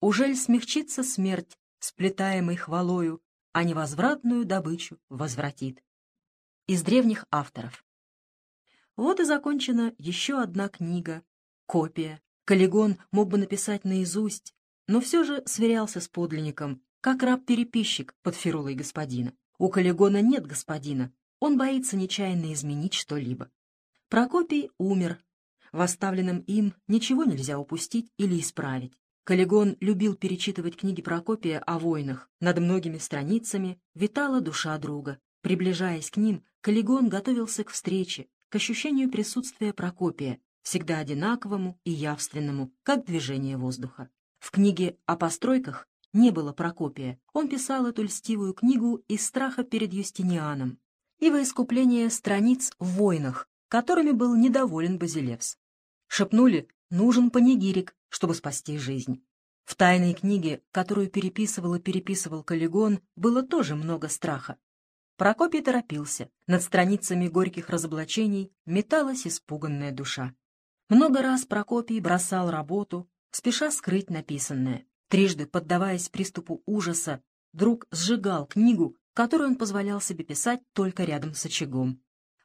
Ужель смягчится смерть, сплетаемой хвалою, а невозвратную добычу возвратит. Из древних авторов. Вот и закончена еще одна книга, копия. Каллигон мог бы написать наизусть, но все же сверялся с подлинником, как раб-переписчик под фирулой господина. У Каллигона нет господина, он боится нечаянно изменить что-либо. Прокопий умер. В оставленном им ничего нельзя упустить или исправить. Каллигон любил перечитывать книги Прокопия о войнах. Над многими страницами витала душа друга. Приближаясь к ним, Каллигон готовился к встрече, к ощущению присутствия Прокопия, всегда одинаковому и явственному, как движение воздуха. В книге о постройках не было Прокопия. Он писал эту льстивую книгу из страха перед Юстинианом и во искупление страниц в войнах, которыми был недоволен Базилевс. Шепнули «нужен панигирик, чтобы спасти жизнь». В тайной книге, которую переписывал и переписывал Каллигон, было тоже много страха. Прокопий торопился. Над страницами горьких разоблачений металась испуганная душа. Много раз Прокопий бросал работу, спеша скрыть написанное. Трижды, поддаваясь приступу ужаса, друг сжигал книгу, которую он позволял себе писать только рядом с очагом.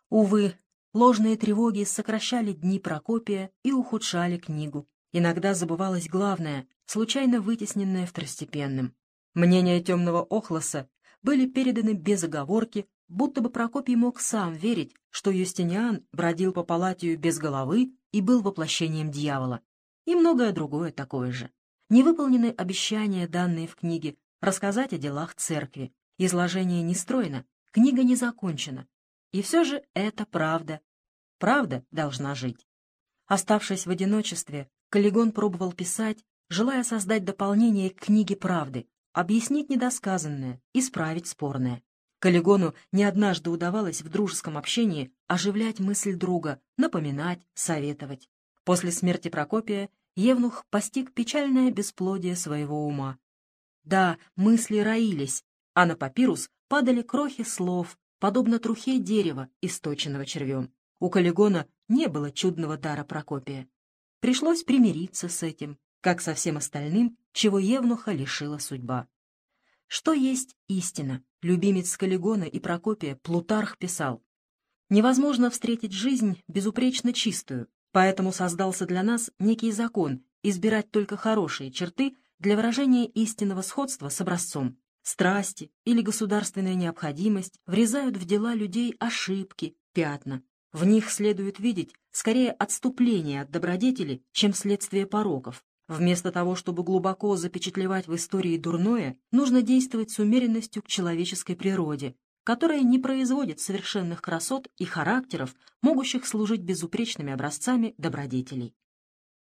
Увы, ложные тревоги сокращали дни Прокопия и ухудшали книгу. Иногда забывалось главное, случайно вытесненное второстепенным. Мнения темного Охлоса были переданы без оговорки, будто бы Прокопий мог сам верить, что Юстиниан бродил по Палатию без головы и был воплощением дьявола. И многое другое такое же. Невыполнены обещания, данные в книге, рассказать о делах церкви. Изложение не стройно, книга не закончена. И все же это правда. Правда должна жить. Оставшись в одиночестве, Каллигон пробовал писать, желая создать дополнение к книге правды, объяснить недосказанное, исправить спорное. Каллигону не однажды удавалось в дружеском общении оживлять мысль друга, напоминать, советовать. После смерти Прокопия Евнух постиг печальное бесплодие своего ума. Да, мысли роились, а на папирус падали крохи слов, подобно трухе дерева, источенного червем. У Каллигона не было чудного дара Прокопия. Пришлось примириться с этим, как со всем остальным, чего Евнуха лишила судьба. Что есть истина? Любимец Каллигона и Прокопия Плутарх писал. Невозможно встретить жизнь безупречно чистую, поэтому создался для нас некий закон избирать только хорошие черты для выражения истинного сходства с образцом. Страсти или государственная необходимость врезают в дела людей ошибки, пятна, в них следует видеть скорее отступление от добродетели, чем следствие пороков. Вместо того, чтобы глубоко запечатлевать в истории дурное, нужно действовать с умеренностью к человеческой природе, которая не производит совершенных красот и характеров, могущих служить безупречными образцами добродетелей.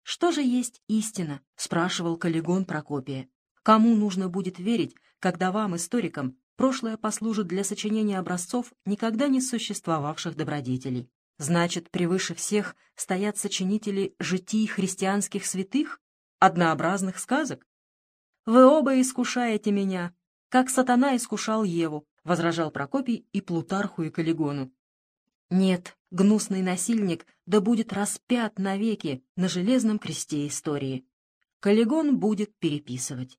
«Что же есть истина?» — спрашивал Каллигон Прокопия. «Кому нужно будет верить, когда вам, историкам, прошлое послужит для сочинения образцов никогда не существовавших добродетелей?» Значит, превыше всех стоят сочинители житий христианских святых, однообразных сказок? Вы оба искушаете меня, как сатана искушал Еву, возражал Прокопий и Плутарху, и Каллигону. Нет, гнусный насильник да будет распят навеки на железном кресте истории. Каллигон будет переписывать.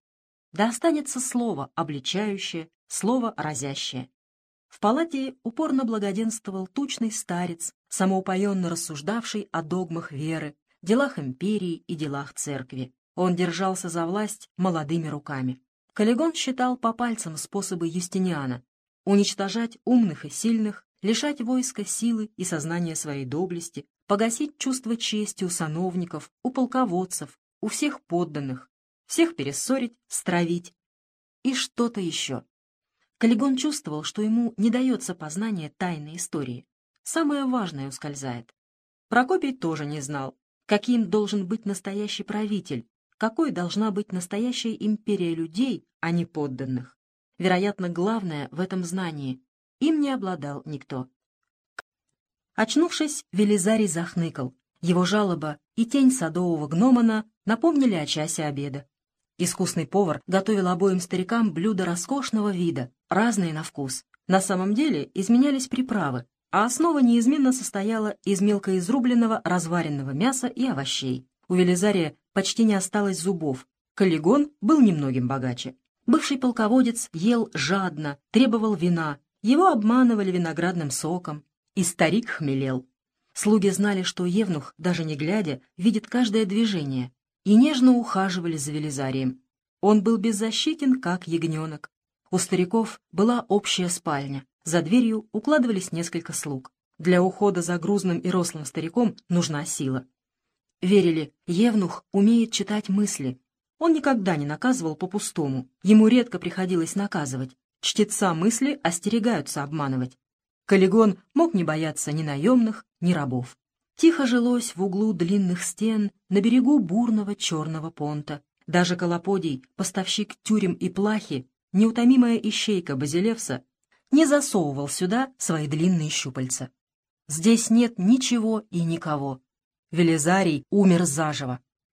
Да останется слово обличающее, слово разящее. В палате упорно благоденствовал тучный старец, самоупоенно рассуждавший о догмах веры, делах империи и делах церкви. Он держался за власть молодыми руками. Каллигон считал по пальцам способы Юстиниана — уничтожать умных и сильных, лишать войска силы и сознания своей доблести, погасить чувство чести у сановников, у полководцев, у всех подданных, всех перессорить, стравить и что-то еще. Каллигон чувствовал, что ему не дается познание тайной истории. Самое важное ускользает. Прокопий тоже не знал, каким должен быть настоящий правитель, какой должна быть настоящая империя людей, а не подданных. Вероятно, главное в этом знании. Им не обладал никто. Очнувшись, Велизарий захныкал. Его жалоба и тень садового гномана напомнили о часе обеда. Искусный повар готовил обоим старикам блюда роскошного вида, разные на вкус. На самом деле изменялись приправы, а основа неизменно состояла из мелкоизрубленного разваренного мяса и овощей. У Велизария почти не осталось зубов, Каллигон был немногим богаче. Бывший полководец ел жадно, требовал вина, его обманывали виноградным соком, и старик хмелел. Слуги знали, что Евнух, даже не глядя, видит каждое движение, и нежно ухаживали за Велизарием. Он был беззащитен, как ягненок. У стариков была общая спальня, за дверью укладывались несколько слуг. Для ухода за грузным и рослым стариком нужна сила. Верили, Евнух умеет читать мысли. Он никогда не наказывал по-пустому, ему редко приходилось наказывать. Чтеца мысли остерегаются обманывать. Каллигон мог не бояться ни наемных, ни рабов. Тихо жилось в углу длинных стен на берегу бурного черного понта. Даже Колоподий, поставщик тюрем и плахи, неутомимая ищейка Базилевса, не засовывал сюда свои длинные щупальца. Здесь нет ничего и никого. Велизарий умер заживо.